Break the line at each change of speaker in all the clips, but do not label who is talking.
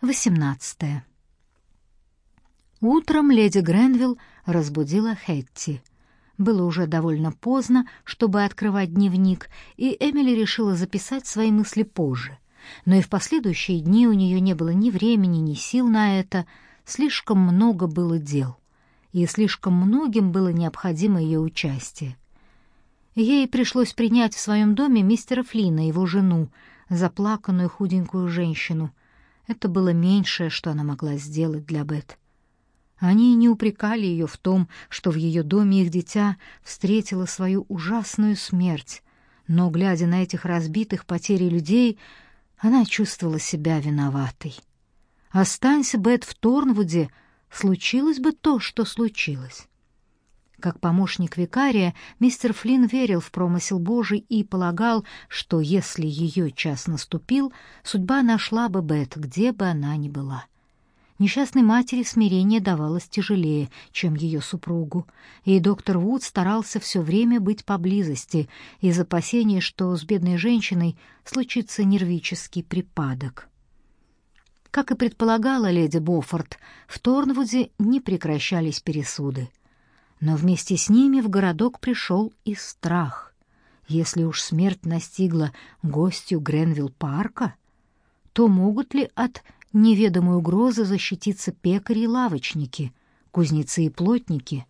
18. Утром леди Гренвилл разбудила Хэтти. Было уже довольно поздно, чтобы открывать дневник, и Эмили решила записать свои мысли позже. Но и в последующие дни у нее не было ни времени, ни сил на это, слишком много было дел, и слишком многим было необходимо ее участие. Ей пришлось принять в своем доме мистера Флина, его жену, заплаканную худенькую женщину, это было меньшее, что она могла сделать для Бет. Они не упрекали ее в том, что в ее доме их дитя встретило свою ужасную смерть, но, глядя на этих разбитых потерей людей, она чувствовала себя виноватой. Останься Бет в Торнвуде, случилось бы то, что случилось. Как помощник викария, мистер Флинн верил в промысел Божий и полагал, что если ее час наступил, судьба нашла бы Бет, где бы она ни была. Несчастной матери смирение давалось тяжелее, чем ее супругу, и доктор Вуд старался все время быть поблизости из опасения, что с бедной женщиной случится нервический припадок. Как и предполагала леди Боффорд, в Торнвуде не прекращались пересуды. Но вместе с ними в городок пришел и страх. Если уж смерть настигла гостью Гренвилл-парка, то могут ли от неведомой угрозы защититься пекари и лавочники, кузнецы и плотники?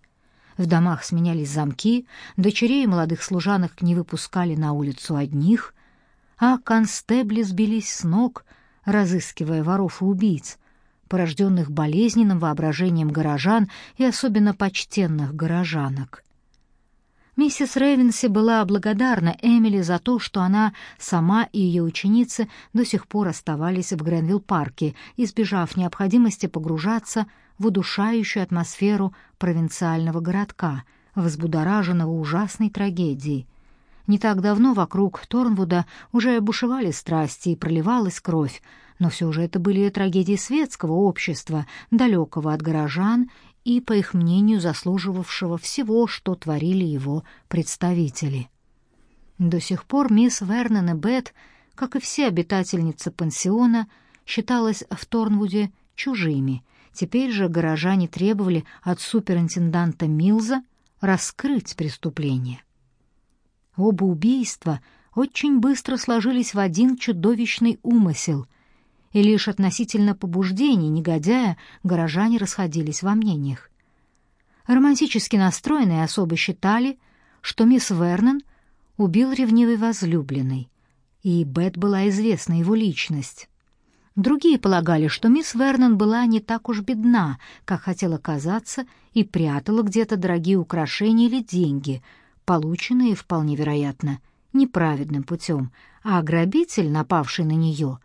В домах сменялись замки, дочерей молодых служанок не выпускали на улицу одних, а констебли сбились с ног, разыскивая воров и убийц, порожденных болезненным воображением горожан и особенно почтенных горожанок. Миссис Рейвенси была благодарна Эмили за то, что она сама и ее ученицы до сих пор оставались в Гренвилл-парке, избежав необходимости погружаться в удушающую атмосферу провинциального городка, взбудораженного ужасной трагедией. Не так давно вокруг Торнвуда уже бушевали страсти и проливалась кровь, но все же это были трагедии светского общества, далекого от горожан и, по их мнению, заслуживавшего всего, что творили его представители. До сих пор мисс Вернон и Бет, как и все обитательницы пансиона, считалась в Торнвуде чужими. Теперь же горожане требовали от суперинтенданта Милза раскрыть преступление. Оба убийства очень быстро сложились в один чудовищный умысел — и лишь относительно побуждений негодяя горожане расходились во мнениях. Романтически настроенные особо считали, что мисс Вернон убил ревнивый возлюбленный, и Бет была известна его личность. Другие полагали, что мисс Вернон была не так уж бедна, как хотела казаться, и прятала где-то дорогие украшения или деньги, полученные, вполне вероятно, неправедным путем, а грабитель, напавший на нее,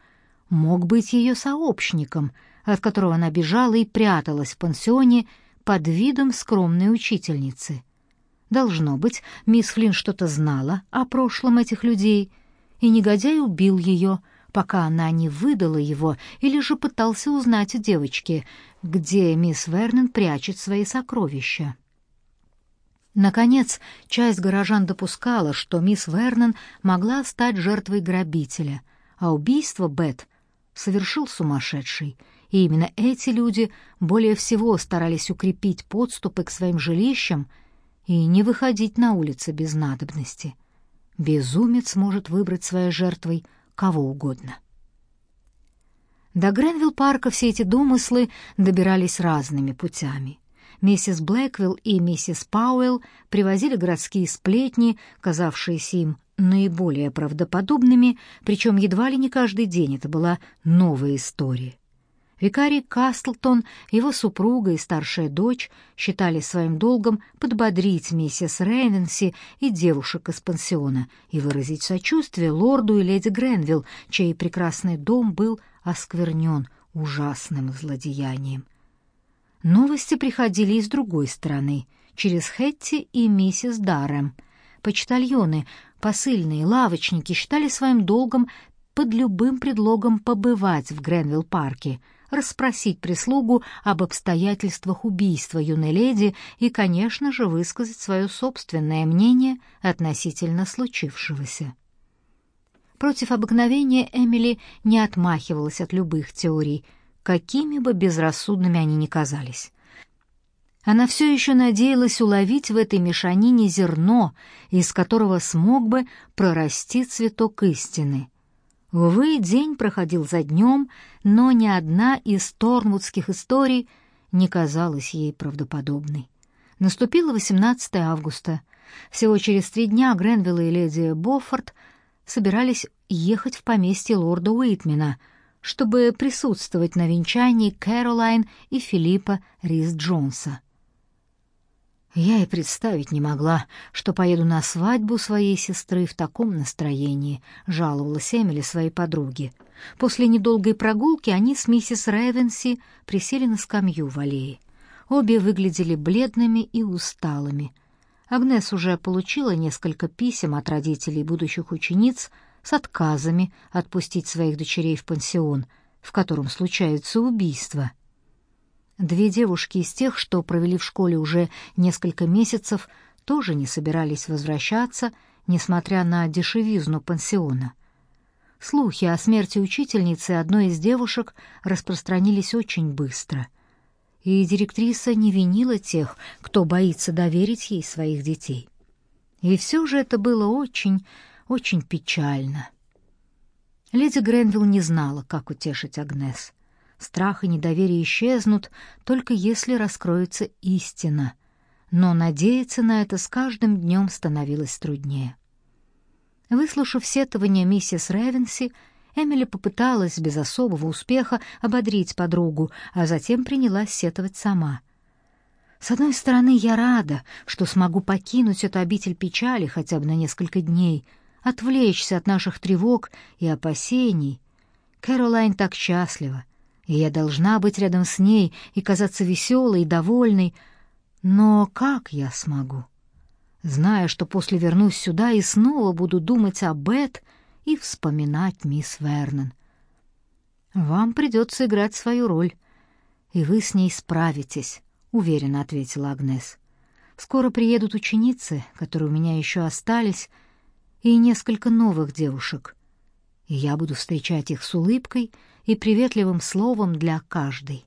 мог быть ее сообщником, от которого она бежала и пряталась в пансионе под видом скромной учительницы. Должно быть, мисс Флинн что-то знала о прошлом этих людей, и негодяй убил ее, пока она не выдала его или же пытался узнать у девочки, где мисс Вернон прячет свои сокровища. Наконец, часть горожан допускала, что мисс Вернон могла стать жертвой грабителя, а убийство Бет совершил сумасшедший, и именно эти люди более всего старались укрепить подступы к своим жилищам и не выходить на улицы без надобности. Безумец может выбрать своей жертвой кого угодно. До Гренвилл-парка все эти домыслы добирались разными путями. Миссис Блэквилл и миссис Пауэлл привозили городские сплетни, казавшиеся им наиболее правдоподобными, причем едва ли не каждый день это была новая история. Викарий Кастлтон, его супруга и старшая дочь считали своим долгом подбодрить миссис Рейвенси и девушек из пансиона и выразить сочувствие лорду и леди Гренвилл, чей прекрасный дом был осквернен ужасным злодеянием. Новости приходили из другой стороны, через Хэтти и миссис Даррем. Почтальоны, посыльные, лавочники считали своим долгом под любым предлогом побывать в Гренвилл-парке, расспросить прислугу об обстоятельствах убийства юной леди и, конечно же, высказать свое собственное мнение относительно случившегося. Против обыкновения Эмили не отмахивалась от любых теорий, какими бы безрассудными они ни казались. Она все еще надеялась уловить в этой мешанине зерно, из которого смог бы прорасти цветок истины. Увы, день проходил за днем, но ни одна из торнвудских историй не казалась ей правдоподобной. Наступило 18 августа. Всего через три дня Гренвилл и леди Боффорд собирались ехать в поместье лорда Уитмена, чтобы присутствовать на венчании Кэролайн и Филиппа Рис-Джонса. Я и представить не могла, что поеду на свадьбу своей сестры в таком настроении, жаловалась Эмили своей подруге. После недолгой прогулки они с миссис Ревенси присели на скамью в аллее. Обе выглядели бледными и усталыми. Агнес уже получила несколько писем от родителей будущих учениц с отказами отпустить своих дочерей в пансион, в котором случаются убийства — Две девушки из тех, что провели в школе уже несколько месяцев, тоже не собирались возвращаться, несмотря на дешевизну пансиона. Слухи о смерти учительницы одной из девушек распространились очень быстро. И директриса не винила тех, кто боится доверить ей своих детей. И все же это было очень, очень печально. Леди Гренвилл не знала, как утешить Агнес. Страх и недоверие исчезнут, только если раскроется истина. Но надеяться на это с каждым днем становилось труднее. Выслушав сетование миссис Ревенси, Эмили попыталась без особого успеха ободрить подругу, а затем принялась сетовать сама. С одной стороны, я рада, что смогу покинуть эту обитель печали хотя бы на несколько дней, отвлечься от наших тревог и опасений. Кэролайн так счастлива, и я должна быть рядом с ней и казаться веселой и довольной. Но как я смогу? Зная, что после вернусь сюда и снова буду думать о Бет и вспоминать мисс Вернон. Вам придется играть свою роль, и вы с ней справитесь, уверенно ответила Агнес. Скоро приедут ученицы, которые у меня еще остались, и несколько новых девушек. И я буду встречать их с улыбкой и приветливым словом для каждой.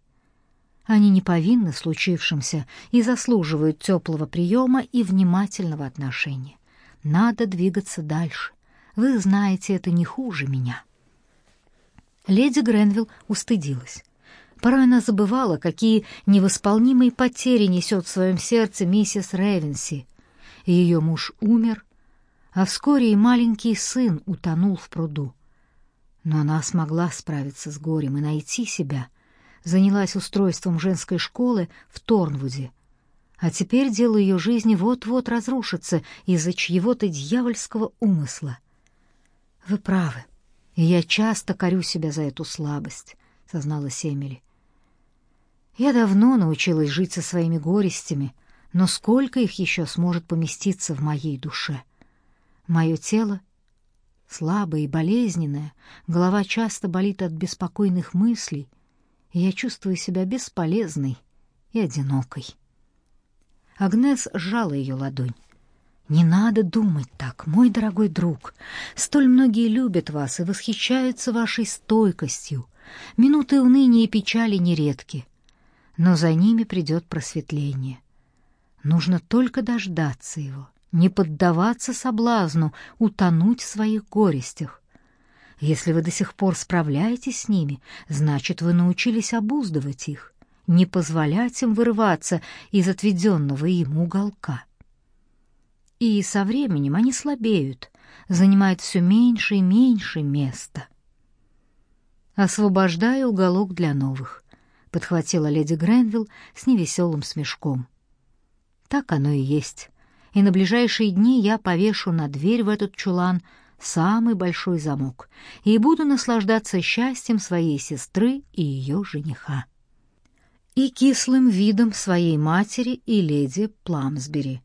Они не повинны случившимся и заслуживают теплого приема и внимательного отношения. Надо двигаться дальше. Вы знаете это не хуже меня. Леди Гренвилл устыдилась. Порой она забывала, какие невосполнимые потери несет в своем сердце миссис Ревенси. Ее муж умер, а вскоре и маленький сын утонул в пруду. Но она смогла справиться с горем и найти себя. Занялась устройством женской школы в Торнвуде. А теперь дело ее жизни вот-вот разрушится из-за чьего-то дьявольского умысла. Вы правы, и я часто корю себя за эту слабость, созналась Эмили. Я давно научилась жить со своими горестями, но сколько их еще сможет поместиться в моей душе? Мое тело слабая и болезненная, голова часто болит от беспокойных мыслей, и я чувствую себя бесполезной и одинокой. Агнес сжала ее ладонь. «Не надо думать так, мой дорогой друг. Столь многие любят вас и восхищаются вашей стойкостью. Минуты уныния и печали нередки, но за ними придет просветление. Нужно только дождаться его не поддаваться соблазну утонуть в своих горестях. Если вы до сих пор справляетесь с ними, значит, вы научились обуздывать их, не позволять им вырываться из отведенного им уголка. И со временем они слабеют, занимают все меньше и меньше места. «Освобождая уголок для новых», — подхватила леди Гренвилл с невеселым смешком. «Так оно и есть и на ближайшие дни я повешу на дверь в этот чулан самый большой замок и буду наслаждаться счастьем своей сестры и ее жениха. И кислым видом своей матери и леди Пламсбери,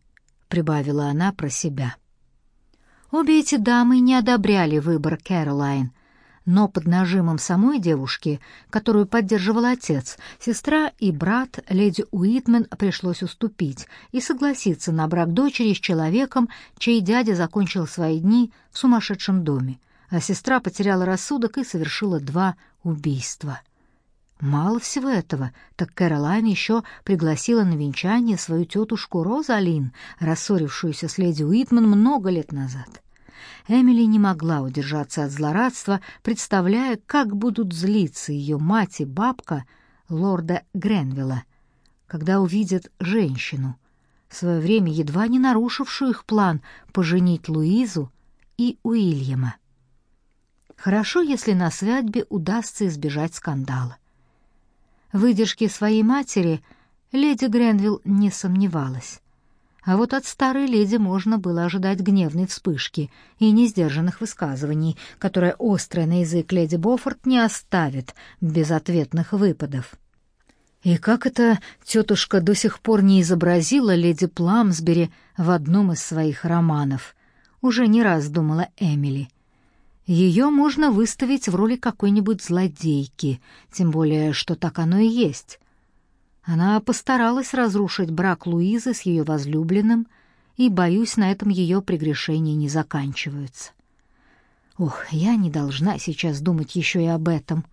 прибавила она про себя. Обе эти дамы не одобряли выбор Кэролайн, но под нажимом самой девушки, которую поддерживал отец, сестра и брат леди Уитмен пришлось уступить и согласиться на брак дочери с человеком, чей дядя закончил свои дни в сумасшедшем доме, а сестра потеряла рассудок и совершила два убийства. Мало всего этого, так Кэролайн еще пригласила на венчание свою тетушку Розалин, рассорившуюся с леди Уитман много лет назад. Эмили не могла удержаться от злорадства, представляя, как будут злиться ее мать и бабка лорда Гренвилла, когда увидят женщину, в свое время едва не нарушившую их план поженить Луизу и Уильяма. Хорошо, если на свадьбе удастся избежать скандала. Выдержки своей матери леди Гренвилл не сомневалась. А вот от старой леди можно было ожидать гневной вспышки и несдержанных высказываний, которые острый на язык леди Боффорд не оставит без ответных выпадов. И как это тетушка до сих пор не изобразила леди Пламсбери в одном из своих романов? Уже не раз думала Эмили. Ее можно выставить в роли какой-нибудь злодейки, тем более, что так оно и есть. Она постаралась разрушить брак Луизы с ее возлюбленным, и, боюсь, на этом ее прегрешения не заканчиваются. Ох, я не должна сейчас думать еще и об этом.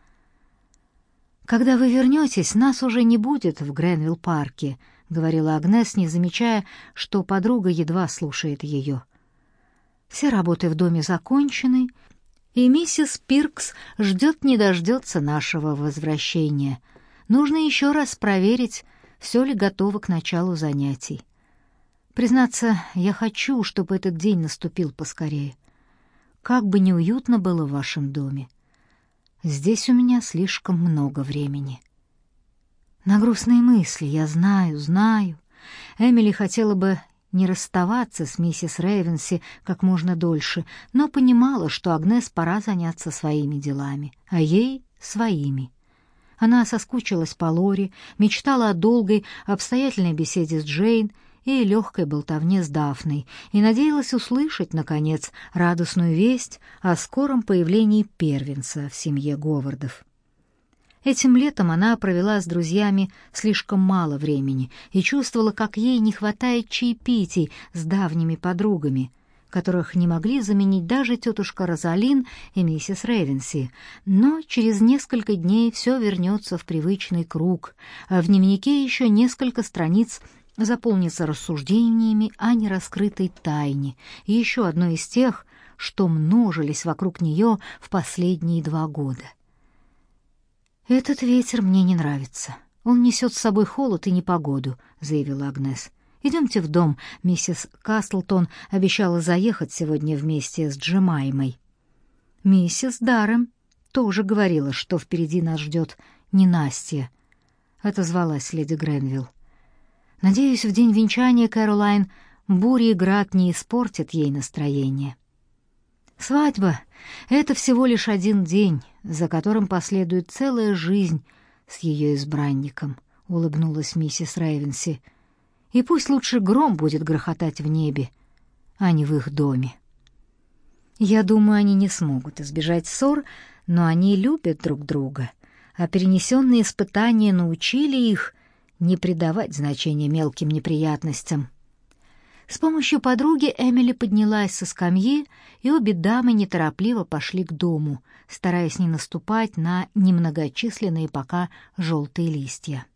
Когда вы вернетесь, нас уже не будет в Гренвилл-парке, говорила Агнес, не замечая, что подруга едва слушает ее. Все работы в доме закончены, и миссис Пиркс ждет не дождется нашего возвращения — Нужно еще раз проверить, все ли готово к началу занятий. Признаться, я хочу, чтобы этот день наступил поскорее. Как бы неуютно было в вашем доме. Здесь у меня слишком много времени. На грустные мысли, я знаю, знаю. Эмили хотела бы не расставаться с миссис Рейвенси как можно дольше, но понимала, что Агнес пора заняться своими делами, а ей — своими. Она соскучилась по Лори, мечтала о долгой, обстоятельной беседе с Джейн и легкой болтовне с Дафной и надеялась услышать, наконец, радостную весть о скором появлении первенца в семье Говардов. Этим летом она провела с друзьями слишком мало времени и чувствовала, как ей не хватает чаепитий с давними подругами, которых не могли заменить даже тетушка Розалин и миссис Ревенси. Но через несколько дней все вернется в привычный круг, в дневнике еще несколько страниц заполнится рассуждениями о нераскрытой тайне, еще одной из тех, что множились вокруг нее в последние два года. «Этот ветер мне не нравится. Он несет с собой холод и непогоду», — заявила Агнес. Идемте в дом. Миссис Кастлтон обещала заехать сегодня вместе с Джемаймой. Миссис Даррем тоже говорила, что впереди нас ждет ненастье. Отозвалась леди Гренвилл. Надеюсь, в день венчания Кэролайн буря и град не испортят ей настроение. Свадьба — это всего лишь один день, за которым последует целая жизнь с ее избранником, — улыбнулась миссис Рейвенси. — и пусть лучше гром будет грохотать в небе, а не в их доме. Я думаю, они не смогут избежать ссор, но они любят друг друга, а перенесенные испытания научили их не придавать значения мелким неприятностям. С помощью подруги Эмили поднялась со скамьи, и обе дамы неторопливо пошли к дому, стараясь не наступать на немногочисленные пока желтые листья.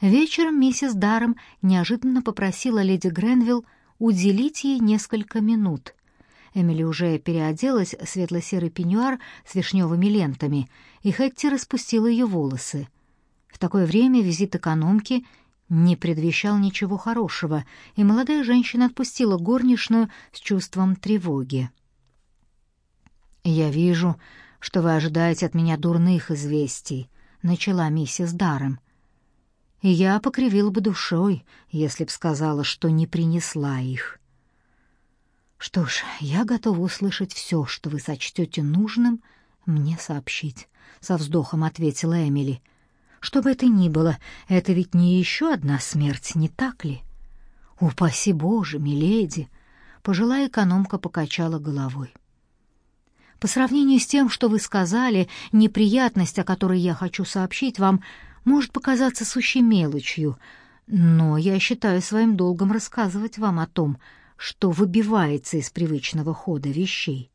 Вечером миссис Даром неожиданно попросила леди Гренвилл уделить ей несколько минут. Эмили уже переоделась в светло-серый пеньюар с вишневыми лентами, и Хэтти распустила ее волосы. В такое время визит экономки не предвещал ничего хорошего, и молодая женщина отпустила горничную с чувством тревоги. «Я вижу, что вы ожидаете от меня дурных известий», — начала миссис Даром я покривила бы душой, если б сказала, что не принесла их. Что ж, я готова услышать все, что вы сочтете нужным мне сообщить, со вздохом ответила Эмили. Что бы это ни было, это ведь не еще одна смерть, не так ли? Упаси Боже, миледи, пожилая экономка покачала головой. По сравнению с тем, что вы сказали, неприятность, о которой я хочу сообщить вам, может показаться сущей мелочью, но я считаю своим долгом рассказывать вам о том, что выбивается из привычного хода вещей.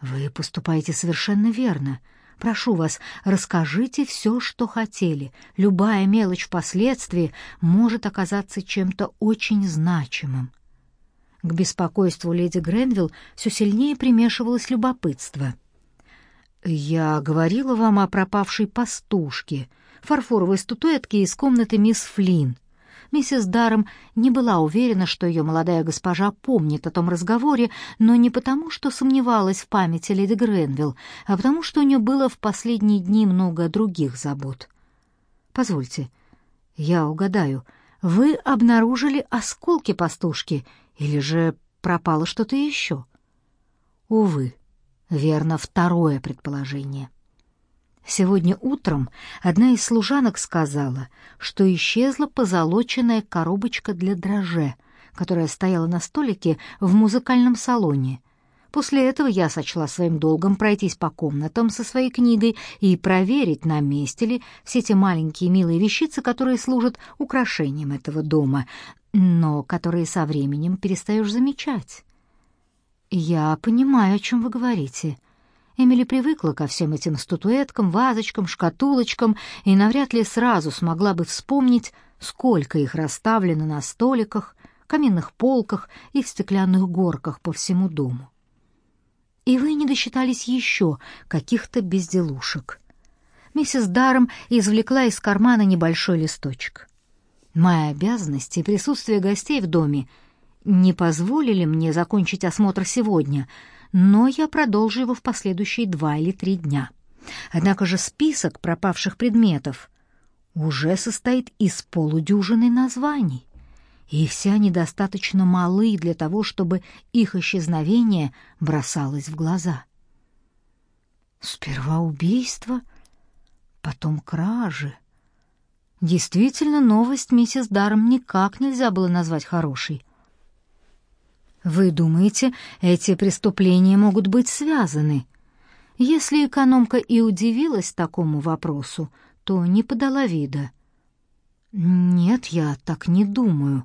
Вы поступаете совершенно верно, Прошу вас, расскажите все, что хотели. Любая мелочь впоследствии может оказаться чем-то очень значимым. К беспокойству леди Гренвилл все сильнее примешивалось любопытство. «Я говорила вам о пропавшей пастушке, фарфоровой статуэтке из комнаты мисс Флинн. Миссис Даром не была уверена, что ее молодая госпожа помнит о том разговоре, но не потому, что сомневалась в памяти леди Гренвилл, а потому, что у нее было в последние дни много других забот. «Позвольте, я угадаю, вы обнаружили осколки пастушки или же пропало что-то еще?» «Увы, верно второе предположение». Сегодня утром одна из служанок сказала, что исчезла позолоченная коробочка для дрожжа, которая стояла на столике в музыкальном салоне. После этого я сочла своим долгом пройтись по комнатам со своей книгой и проверить, на месте ли все те маленькие милые вещицы, которые служат украшением этого дома, но которые со временем перестаешь замечать. «Я понимаю, о чем вы говорите», Эмили привыкла ко всем этим статуэткам, вазочкам, шкатулочкам и навряд ли сразу смогла бы вспомнить, сколько их расставлено на столиках, каминных полках и в стеклянных горках по всему дому. И вы не досчитались еще каких-то безделушек. Миссис Даром извлекла из кармана небольшой листочек. Мои обязанности и присутствие гостей в доме не позволили мне закончить осмотр сегодня — но я продолжу его в последующие два или три дня. Однако же список пропавших предметов уже состоит из полудюжины названий, и все они достаточно малы для того, чтобы их исчезновение бросалось в глаза. Сперва убийство, потом кражи. Действительно, новость миссис Даром никак нельзя было назвать хорошей — вы думаете, эти преступления могут быть связаны? Если экономка и удивилась такому вопросу, то не подала вида. Нет, я так не думаю.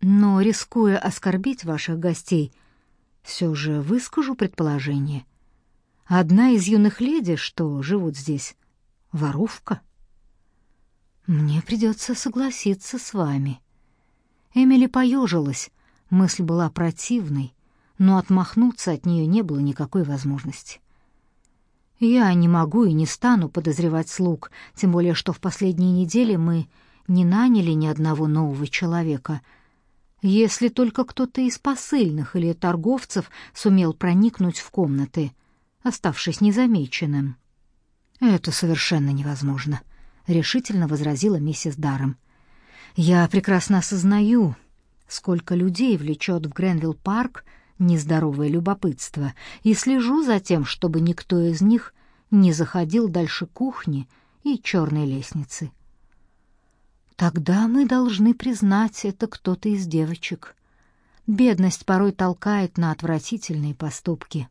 Но рискуя оскорбить ваших гостей, все же выскажу предположение. Одна из юных леди, что живут здесь, воровка. Мне придется согласиться с вами. Эмили поежилась, Мысль была противной, но отмахнуться от нее не было никакой возможности. Я не могу и не стану подозревать слуг, тем более что в последние недели мы не наняли ни одного нового человека. Если только кто-то из посыльных или торговцев сумел проникнуть в комнаты, оставшись незамеченным. Это совершенно невозможно, решительно возразила миссис Даром. Я прекрасно осознаю, сколько людей влечет в Гренвилл-парк нездоровое любопытство, и слежу за тем, чтобы никто из них не заходил дальше кухни и черной лестницы. Тогда мы должны признать, это кто-то из девочек. Бедность порой толкает на отвратительные поступки.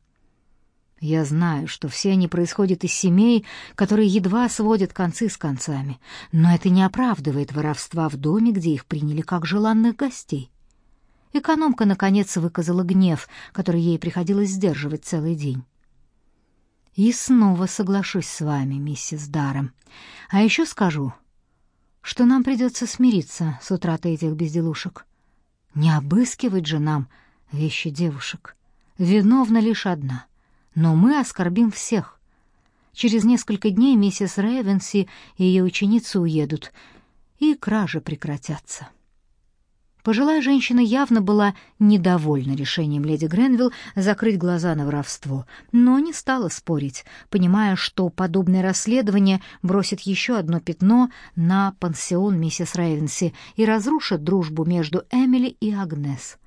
Я знаю, что все они происходят из семей, которые едва сводят концы с концами, но это не оправдывает воровства в доме, где их приняли как желанных гостей. Экономка, наконец, выказала гнев, который ей приходилось сдерживать целый день. «И снова соглашусь с вами, миссис Даром. А еще скажу, что нам придется смириться с утратой этих безделушек. Не обыскивать же нам вещи девушек. Виновна лишь одна — но мы оскорбим всех. Через несколько дней миссис Рейвенси и ее ученицы уедут, и кражи прекратятся. Пожилая женщина явно была недовольна решением леди Гренвилл закрыть глаза на воровство, но не стала спорить, понимая, что подобное расследование бросит еще одно пятно на пансион миссис Рейвенси и разрушит дружбу между Эмили и Агнес.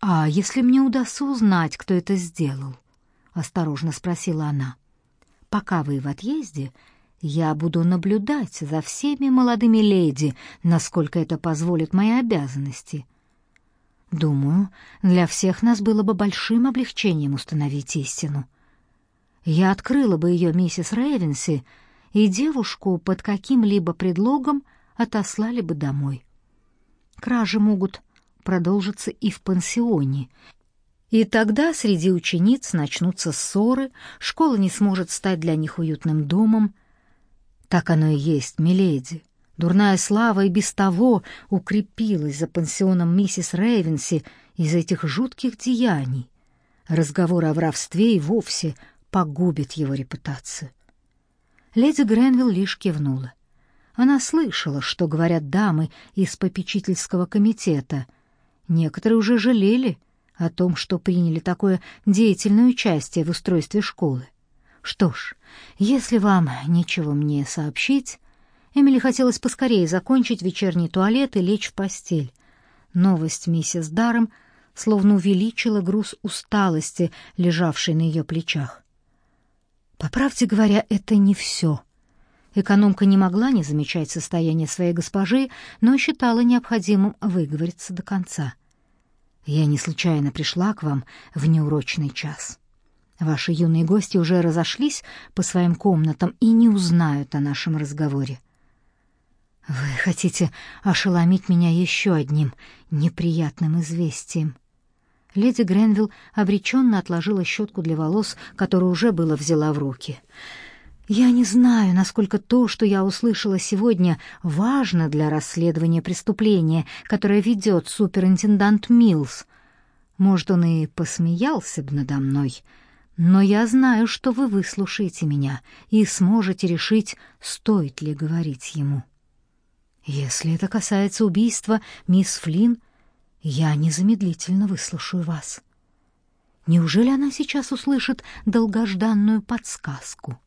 «А если мне удастся узнать, кто это сделал?» Осторожно спросила она. Пока вы в отъезде, я буду наблюдать за всеми молодыми леди, насколько это позволит мои обязанности. Думаю, для всех нас было бы большим облегчением установить истину. Я открыла бы ее миссис Рейвенси, и девушку под каким-либо предлогом отослали бы домой. Кражи могут продолжиться и в пансионе, И тогда среди учениц начнутся ссоры, школа не сможет стать для них уютным домом. Так оно и есть, миледи. Дурная слава и без того укрепилась за пансионом миссис Рейвенси из этих жутких деяний. Разговор о воровстве и вовсе погубит его репутацию. Леди Гренвилл лишь кивнула. Она слышала, что говорят дамы из попечительского комитета. Некоторые уже жалели о том, что приняли такое деятельное участие в устройстве школы. Что ж, если вам нечего мне сообщить, Эмили хотелось поскорее закончить вечерний туалет и лечь в постель. Новость миссис Даром словно увеличила груз усталости, лежавший на ее плечах. По правде говоря, это не все. Экономка не могла не замечать состояние своей госпожи, но считала необходимым выговориться до конца. «Я не случайно пришла к вам в неурочный час. Ваши юные гости уже разошлись по своим комнатам и не узнают о нашем разговоре. Вы хотите ошеломить меня еще одним неприятным известием?» Леди Гренвилл обреченно отложила щетку для волос, которую уже было взяла в руки. «Я не знаю, насколько то, что я услышала сегодня, важно для расследования преступления, которое ведет суперинтендант Милс. Может, он и посмеялся бы надо мной, но я знаю, что вы выслушаете меня и сможете решить, стоит ли говорить ему». Если это касается убийства мисс Флинн, я незамедлительно выслушаю вас. Неужели она сейчас услышит долгожданную подсказку?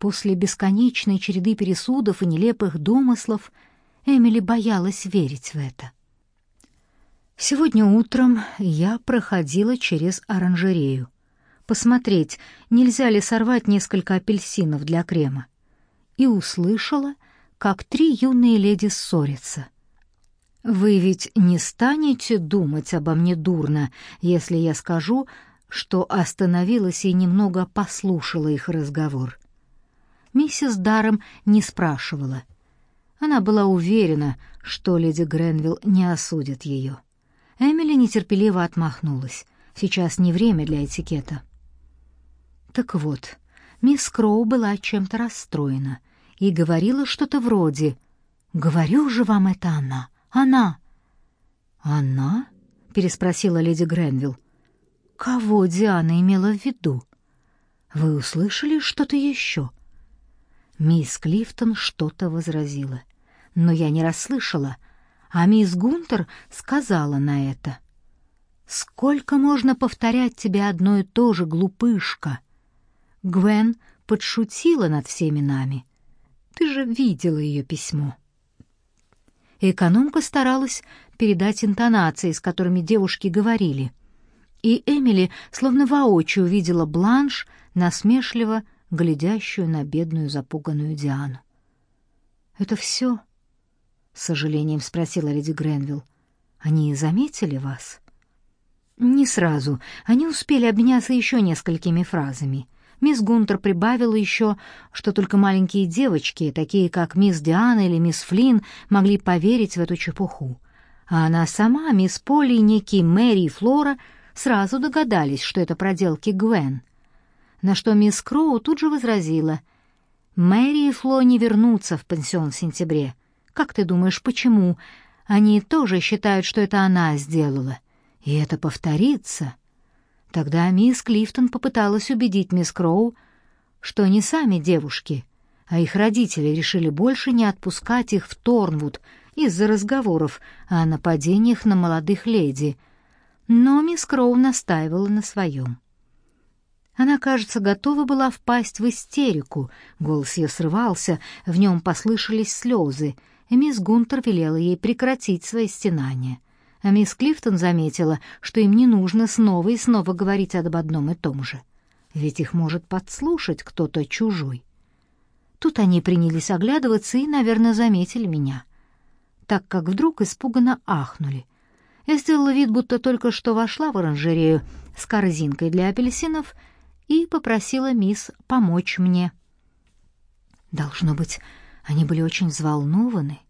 После бесконечной череды пересудов и нелепых домыслов Эмили боялась верить в это. Сегодня утром я проходила через оранжерею, посмотреть, нельзя ли сорвать несколько апельсинов для крема, и услышала, как три юные леди ссорятся. Вы ведь не станете думать обо мне дурно, если я скажу, что остановилась и немного послушала их разговор. Миссис Даром не спрашивала. Она была уверена, что леди Гренвилл не осудит ее. Эмили нетерпеливо отмахнулась. Сейчас не время для этикета. Так вот, мисс Кроу была чем-то расстроена — и говорила что-то вроде «Говорю же вам, это она, она». «Она?» — переспросила леди Гренвилл. «Кого Диана имела в виду? Вы услышали что-то еще?» Мисс Клифтон что-то возразила, но я не расслышала, а мисс Гунтер сказала на это. «Сколько можно повторять тебе одно и то же, глупышка?» Гвен подшутила над всеми нами. Ты же видела ее письмо. Экономка старалась передать интонации, с которыми девушки говорили. И Эмили словно воочию увидела бланш, насмешливо глядящую на бедную запуганную Диану. «Это все?» — с сожалением спросила леди Гренвилл. «Они заметили вас?» «Не сразу. Они успели обменяться еще несколькими фразами». Мисс Гунтер прибавила еще, что только маленькие девочки, такие как мисс Диана или мисс Флинн, могли поверить в эту чепуху. А она сама, мисс Полли, Ники, Мэри и Флора сразу догадались, что это проделки Гвен. На что мисс Кроу тут же возразила. «Мэри и Фло не вернутся в пансион в сентябре. Как ты думаешь, почему? Они тоже считают, что это она сделала. И это повторится». Тогда мисс Клифтон попыталась убедить мисс Кроу, что не сами девушки, а их родители решили больше не отпускать их в Торнвуд из-за разговоров о нападениях на молодых леди. Но мисс Кроу настаивала на своем. Она, кажется, готова была впасть в истерику. Голос ее срывался, в нем послышались слезы, мисс Гунтер велела ей прекратить свои стенания — а мисс Клифтон заметила, что им не нужно снова и снова говорить об одном и том же, ведь их может подслушать кто-то чужой. Тут они принялись оглядываться и, наверное, заметили меня, так как вдруг испуганно ахнули. Я сделала вид, будто только что вошла в оранжерею с корзинкой для апельсинов и попросила мисс помочь мне. Должно быть, они были очень взволнованы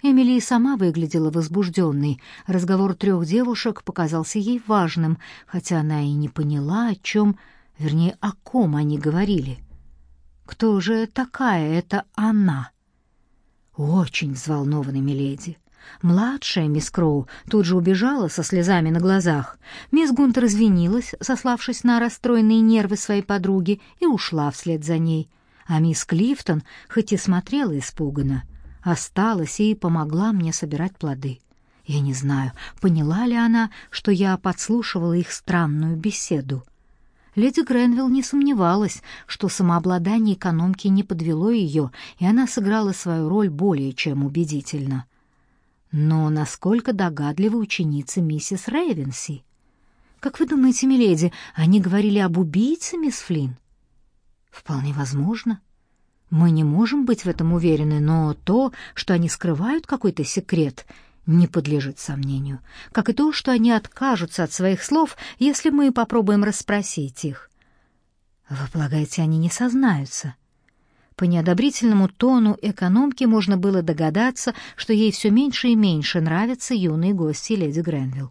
Эмили и сама выглядела возбужденной. Разговор трех девушек показался ей важным, хотя она и не поняла, о чем, вернее, о ком они говорили. Кто же такая эта она? Очень взволнованная миледи. Младшая мисс Кроу тут же убежала со слезами на глазах. Мисс Гунтер извинилась, сославшись на расстроенные нервы своей подруги, и ушла вслед за ней. А мисс Клифтон, хоть и смотрела испуганно, осталась и помогла мне собирать плоды. Я не знаю, поняла ли она, что я подслушивала их странную беседу. Леди Гренвилл не сомневалась, что самообладание экономки не подвело ее, и она сыграла свою роль более чем убедительно. Но насколько догадлива ученица миссис Рейвенси? Как вы думаете, миледи, они говорили об убийце, мисс Флинн? Вполне возможно. Мы не можем быть в этом уверены, но то, что они скрывают какой-то секрет, не подлежит сомнению, как и то, что они откажутся от своих слов, если мы попробуем расспросить их. Вы полагаете, они не сознаются? По неодобрительному тону экономки можно было догадаться, что ей все меньше и меньше нравятся юные гости леди Гренвилл.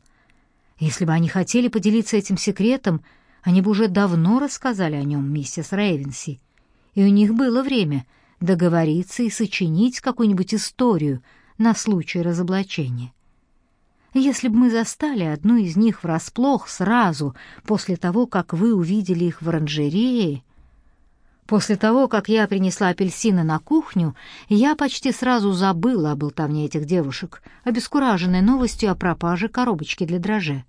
Если бы они хотели поделиться этим секретом, они бы уже давно рассказали о нем миссис Рейвенси и у них было время договориться и сочинить какую-нибудь историю на случай разоблачения. Если бы мы застали одну из них врасплох сразу после того, как вы увидели их в оранжерее, после того, как я принесла апельсины на кухню, я почти сразу забыла о болтовне этих девушек, обескураженной новостью о пропаже коробочки для дрожжей.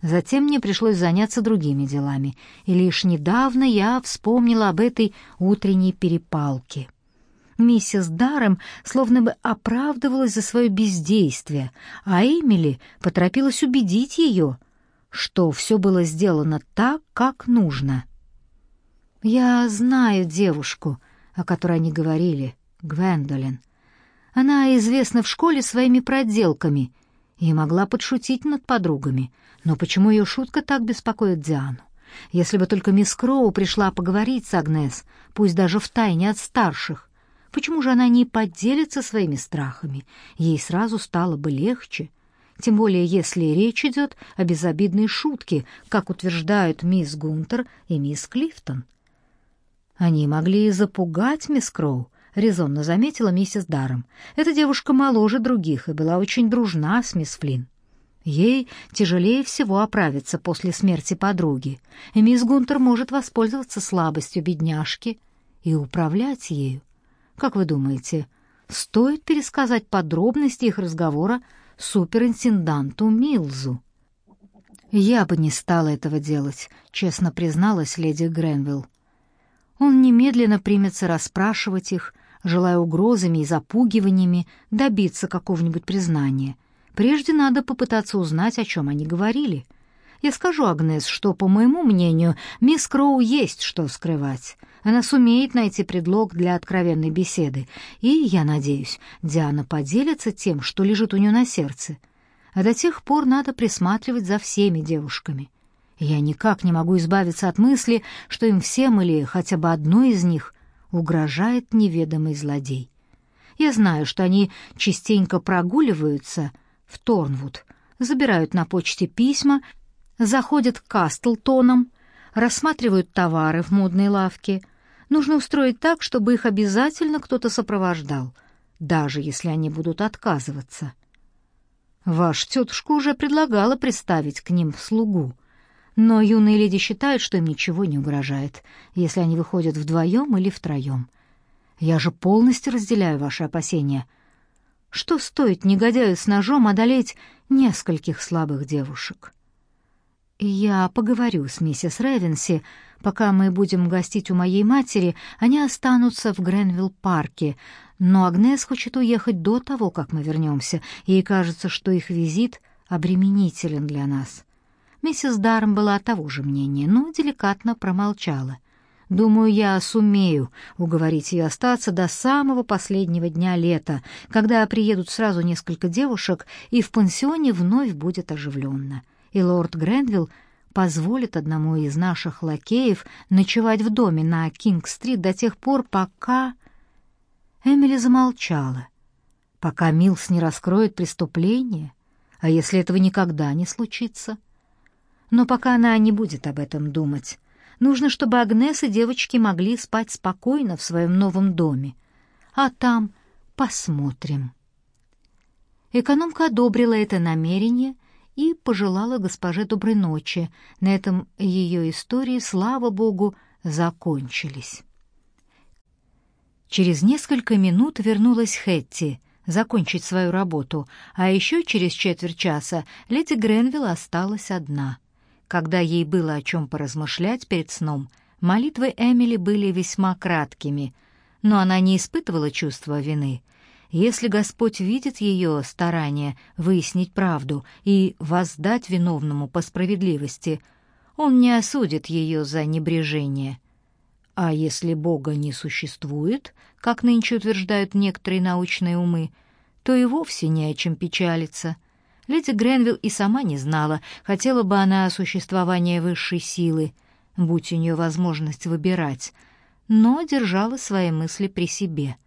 Затем мне пришлось заняться другими делами, и лишь недавно я вспомнила об этой утренней перепалке. Миссис Даррем словно бы оправдывалась за свое бездействие, а Эмили поторопилась убедить ее, что все было сделано так, как нужно. «Я знаю девушку, о которой они говорили, Гвендолин. Она известна в школе своими проделками и могла подшутить над подругами, но почему ее шутка так беспокоит Диану? Если бы только мисс Кроу пришла поговорить с Агнес, пусть даже в тайне от старших, почему же она не поделится своими страхами? Ей сразу стало бы легче. Тем более, если речь идет о безобидной шутке, как утверждают мисс Гунтер и мисс Клифтон. Они могли и запугать мисс Кроу, резонно заметила миссис Даром. Эта девушка моложе других и была очень дружна с мисс Флинн. Ей тяжелее всего оправиться после смерти подруги, и мисс Гунтер может воспользоваться слабостью бедняжки и управлять ею. Как вы думаете, стоит пересказать подробности их разговора суперинтенданту Милзу? Я бы не стала этого делать, честно призналась леди Гренвилл. Он немедленно примется расспрашивать их, желая угрозами и запугиваниями добиться какого-нибудь признания — Прежде надо попытаться узнать, о чем они говорили. Я скажу Агнес, что, по моему мнению, мисс Кроу есть что скрывать. Она сумеет найти предлог для откровенной беседы, и, я надеюсь, Диана поделится тем, что лежит у нее на сердце. А до тех пор надо присматривать за всеми девушками. Я никак не могу избавиться от мысли, что им всем или хотя бы одной из них угрожает неведомый злодей. Я знаю, что они частенько прогуливаются — в Торнвуд, забирают на почте письма, заходят к Кастлтонам, рассматривают товары в модной лавке. Нужно устроить так, чтобы их обязательно кто-то сопровождал, даже если они будут отказываться. Ваш тетушка уже предлагала приставить к ним слугу, но юные леди считают, что им ничего не угрожает, если они выходят вдвоем или втроем. Я же полностью разделяю ваши опасения — что стоит негодяю с ножом одолеть нескольких слабых девушек? Я поговорю с миссис Ревенси. Пока мы будем гостить у моей матери, они останутся в Гренвилл-парке, но Агнес хочет уехать до того, как мы вернемся. Ей кажется, что их визит обременителен для нас. Миссис Дарм была того же мнения, но деликатно промолчала. Думаю, я сумею уговорить ее остаться до самого последнего дня лета, когда приедут сразу несколько девушек, и в пансионе вновь будет оживленно. И лорд Гренвилл позволит одному из наших лакеев ночевать в доме на Кинг-стрит до тех пор, пока... Эмили замолчала. пока Милс не раскроет преступление, а если этого никогда не случится? Но пока она не будет об этом думать. Нужно, чтобы Агнес и девочки могли спать спокойно в своем новом доме. А там посмотрим. Экономка одобрила это намерение и пожелала госпоже доброй ночи. На этом ее истории, слава богу, закончились. Через несколько минут вернулась Хэтти закончить свою работу, а еще через четверть часа леди Гренвилл осталась одна. Когда ей было о чем поразмышлять перед сном, молитвы Эмили были весьма краткими, но она не испытывала чувства вины. Если Господь видит ее старание выяснить правду и воздать виновному по справедливости, Он не осудит ее за небрежение. А если Бога не существует, как нынче утверждают некоторые научные умы, то и вовсе не о чем печалиться. Леди Гренвилл и сама не знала, хотела бы она о существовании высшей силы, будь у нее возможность выбирать, но держала свои мысли при себе —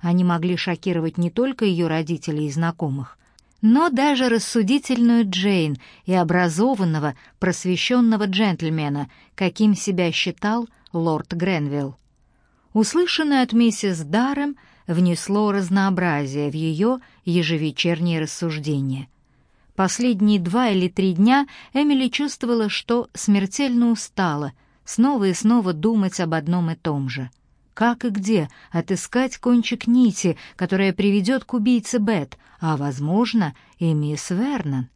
они могли шокировать не только ее родителей и знакомых, но даже рассудительную Джейн и образованного, просвещенного джентльмена, каким себя считал лорд Гренвилл. Услышанное от миссис Даррем внесло разнообразие в ее ежевечерние рассуждения. Последние два или три дня Эмили чувствовала, что смертельно устала, снова и снова думать об одном и том же — как и где отыскать кончик нити, которая приведет к убийце Бет, а, возможно, и мисс Вернон.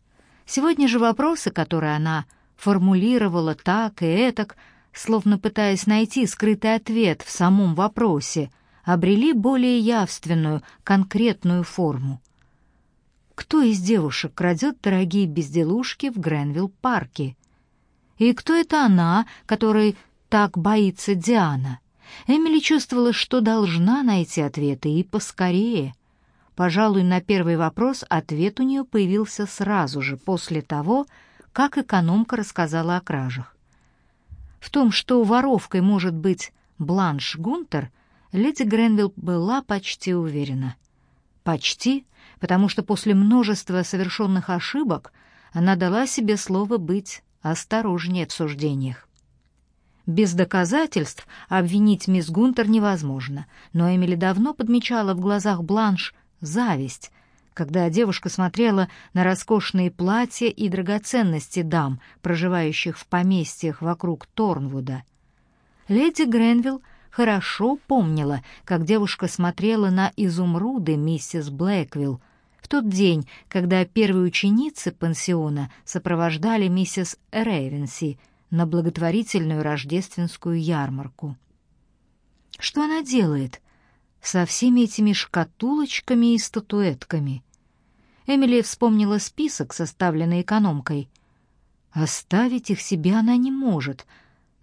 Сегодня же вопросы, которые она формулировала так и этак, словно пытаясь найти скрытый ответ в самом вопросе, обрели более явственную, конкретную форму. Кто из девушек крадет дорогие безделушки в Гренвилл-парке? И кто это она, которой так боится Диана? Эмили чувствовала, что должна найти ответы, и поскорее. Пожалуй, на первый вопрос ответ у нее появился сразу же, после того, как экономка рассказала о кражах. В том, что воровкой может быть Бланш Гунтер, леди Гренвилл была почти уверена. Почти, потому что после множества совершенных ошибок она дала себе слово быть осторожнее в суждениях. Без доказательств обвинить мисс Гунтер невозможно, но Эмили давно подмечала в глазах Бланш зависть, когда девушка смотрела на роскошные платья и драгоценности дам, проживающих в поместьях вокруг Торнвуда. Леди Гренвилл хорошо помнила, как девушка смотрела на изумруды миссис Блэквилл тот день, когда первые ученицы пансиона сопровождали миссис Рейвенси — на благотворительную рождественскую ярмарку. Что она делает со всеми этими шкатулочками и статуэтками? Эмили вспомнила список, составленный экономкой. Оставить их себе она не может,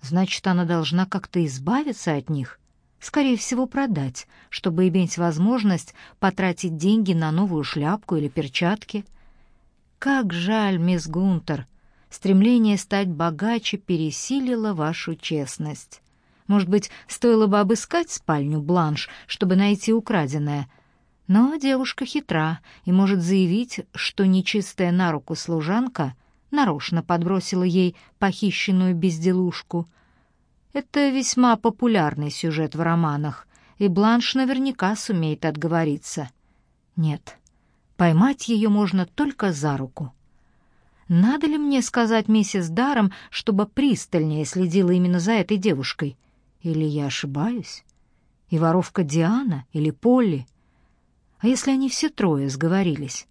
значит, она должна как-то избавиться от них. Скорее всего, продать, чтобы иметь возможность потратить деньги на новую шляпку или перчатки. Как жаль, мисс Гунтер, Стремление стать богаче пересилило вашу честность. Может быть, стоило бы обыскать спальню Бланш, чтобы найти украденное. Но девушка хитра и может заявить, что нечистая на руку служанка нарочно подбросила ей похищенную безделушку. Это весьма популярный сюжет в романах, и Бланш наверняка сумеет отговориться. Нет, поймать ее можно только за руку. Надо ли мне сказать миссис Даром, чтобы пристальнее следила именно за этой девушкой? Или я ошибаюсь? И воровка Диана или Полли? А если они все трое сговорились?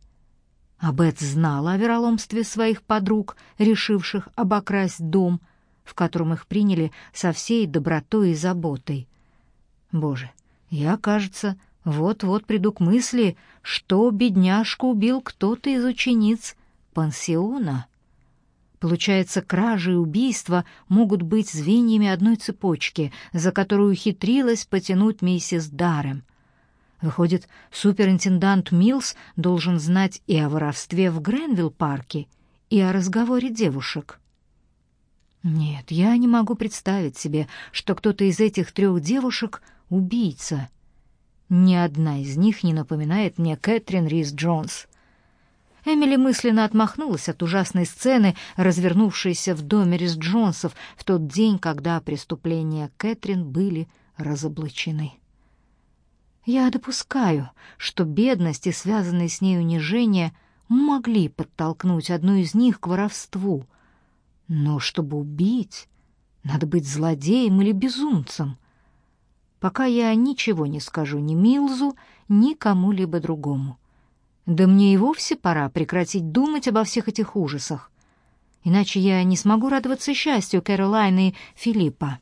А Бет знала о вероломстве своих подруг, решивших обокрасть дом, в котором их приняли со всей добротой и заботой. Боже, я, кажется, вот-вот приду к мысли, что бедняжку убил кто-то из учениц пансиона. Получается, кражи и убийства могут быть звеньями одной цепочки, за которую ухитрилась потянуть миссис Дарем. Выходит, суперинтендант Милс должен знать и о воровстве в Гренвилл-парке, и о разговоре девушек. Нет, я не могу представить себе, что кто-то из этих трех девушек — убийца. Ни одна из них не напоминает мне Кэтрин Рис Джонс. Эмили мысленно отмахнулась от ужасной сцены, развернувшейся в доме Рис Джонсов в тот день, когда преступления Кэтрин были разоблачены. Я допускаю, что бедность и связанные с ней унижения могли подтолкнуть одну из них к воровству. Но чтобы убить, надо быть злодеем или безумцем. Пока я ничего не скажу ни Милзу, ни кому-либо другому. Да мне и вовсе пора прекратить думать обо всех этих ужасах. Иначе я не смогу радоваться счастью Кэролайны и Филиппа.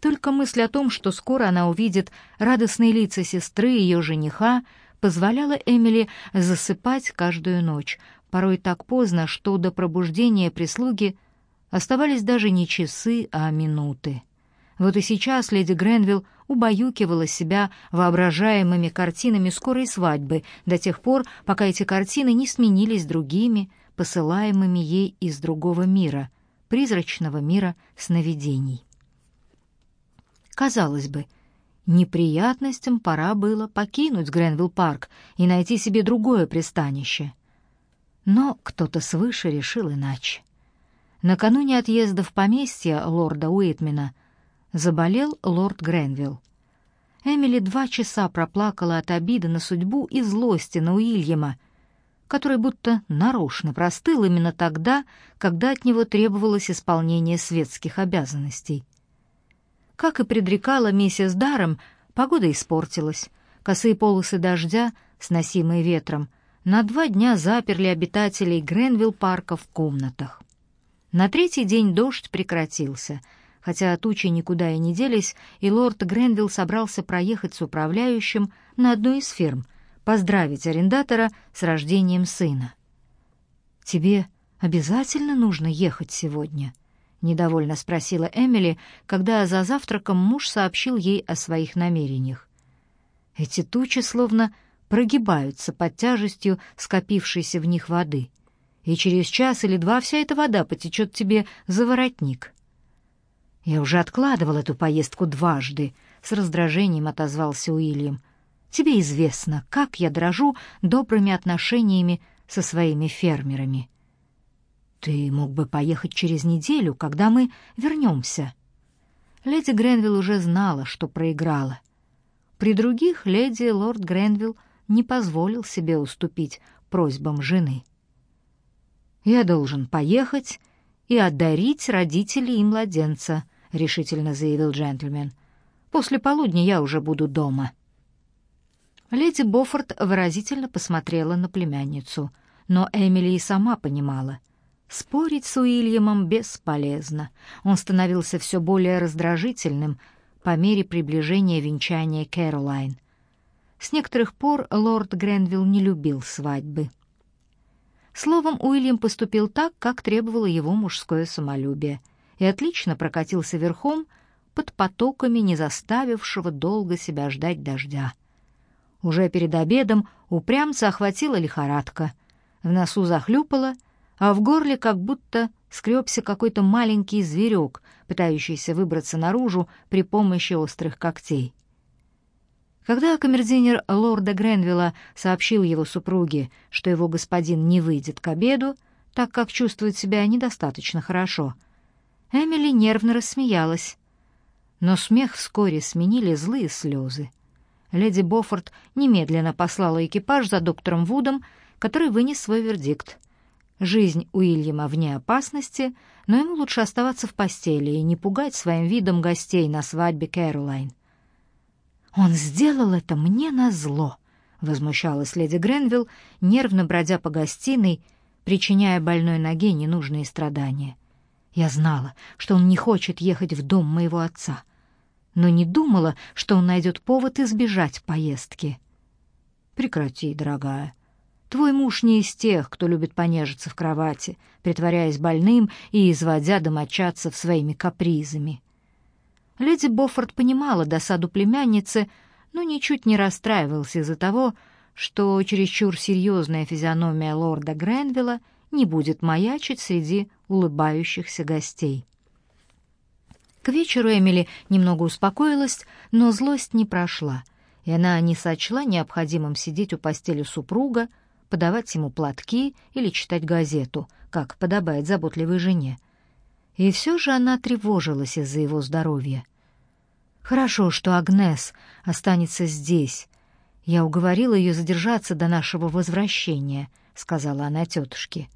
Только мысль о том, что скоро она увидит радостные лица сестры и ее жениха, позволяла Эмили засыпать каждую ночь, порой так поздно, что до пробуждения прислуги оставались даже не часы, а минуты. Вот и сейчас леди Гренвилл убаюкивала себя воображаемыми картинами скорой свадьбы до тех пор, пока эти картины не сменились другими, посылаемыми ей из другого мира, призрачного мира сновидений. Казалось бы, неприятностям пора было покинуть Гренвилл-парк и найти себе другое пристанище. Но кто-то свыше решил иначе. Накануне отъезда в поместье лорда Уитмена заболел лорд Гренвилл. Эмили два часа проплакала от обиды на судьбу и злости на Уильяма, который будто нарочно простыл именно тогда, когда от него требовалось исполнение светских обязанностей. Как и предрекала миссис Даром, погода испортилась. Косые полосы дождя, сносимые ветром, на два дня заперли обитателей Гренвилл-парка в комнатах. На третий день дождь прекратился, хотя тучи никуда и не делись, и лорд Гренвилл собрался проехать с управляющим на одну из ферм, поздравить арендатора с рождением сына. «Тебе обязательно нужно ехать сегодня?» недовольно спросила Эмили, когда за завтраком муж сообщил ей о своих намерениях. Эти тучи словно прогибаются под тяжестью скопившейся в них воды, и через час или два вся эта вода потечет тебе за воротник. Я уже откладывал эту поездку дважды, с раздражением отозвался Уильям. Тебе известно, как я дрожу добрыми отношениями со своими фермерами. «Ты мог бы поехать через неделю, когда мы вернемся». Леди Гренвилл уже знала, что проиграла. При других леди лорд Гренвилл не позволил себе уступить просьбам жены. «Я должен поехать и одарить родителей и младенца», — решительно заявил джентльмен. «После полудня я уже буду дома». Леди Боффорд выразительно посмотрела на племянницу, но Эмили и сама понимала — Спорить с Уильямом бесполезно. Он становился все более раздражительным по мере приближения венчания Кэролайн. С некоторых пор лорд Гренвилл не любил свадьбы. Словом, Уильям поступил так, как требовало его мужское самолюбие, и отлично прокатился верхом под потоками не заставившего долго себя ждать дождя. Уже перед обедом упрямца охватила лихорадка. В носу захлюпало, а в горле как будто скребся какой-то маленький зверек, пытающийся выбраться наружу при помощи острых когтей. Когда камердинер лорда Гренвилла сообщил его супруге, что его господин не выйдет к обеду, так как чувствует себя недостаточно хорошо, Эмили нервно рассмеялась. Но смех вскоре сменили злые слезы. Леди Боффорд немедленно послала экипаж за доктором Вудом, который вынес свой вердикт. Жизнь Уильяма вне опасности, но ему лучше оставаться в постели и не пугать своим видом гостей на свадьбе Кэролайн. «Он сделал это мне назло», — возмущалась леди Гренвилл, нервно бродя по гостиной, причиняя больной ноге ненужные страдания. «Я знала, что он не хочет ехать в дом моего отца, но не думала, что он найдет повод избежать поездки». «Прекрати, дорогая», Твой муж не из тех, кто любит понежиться в кровати, притворяясь больным и изводя домочадцев своими капризами. Леди Боффорд понимала досаду племянницы, но ничуть не расстраивался из-за того, что чересчур серьезная физиономия лорда Гренвилла не будет маячить среди улыбающихся гостей. К вечеру Эмили немного успокоилась, но злость не прошла — и она не сочла необходимым сидеть у постели супруга, подавать ему платки или читать газету, как подобает заботливой жене. И все же она тревожилась из-за его здоровья. «Хорошо, что Агнес останется здесь. Я уговорила ее задержаться до нашего возвращения», — сказала она тетушке.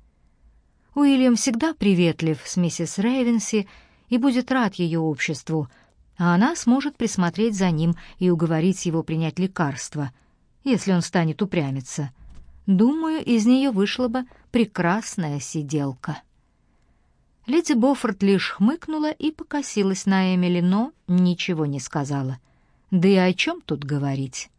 Уильям всегда приветлив с миссис Рейвенси и будет рад ее обществу, а она сможет присмотреть за ним и уговорить его принять лекарство, если он станет упрямиться. Думаю, из нее вышла бы прекрасная сиделка. Леди Боффорд лишь хмыкнула и покосилась на Эмили, но ничего не сказала. Да и о чем тут говорить?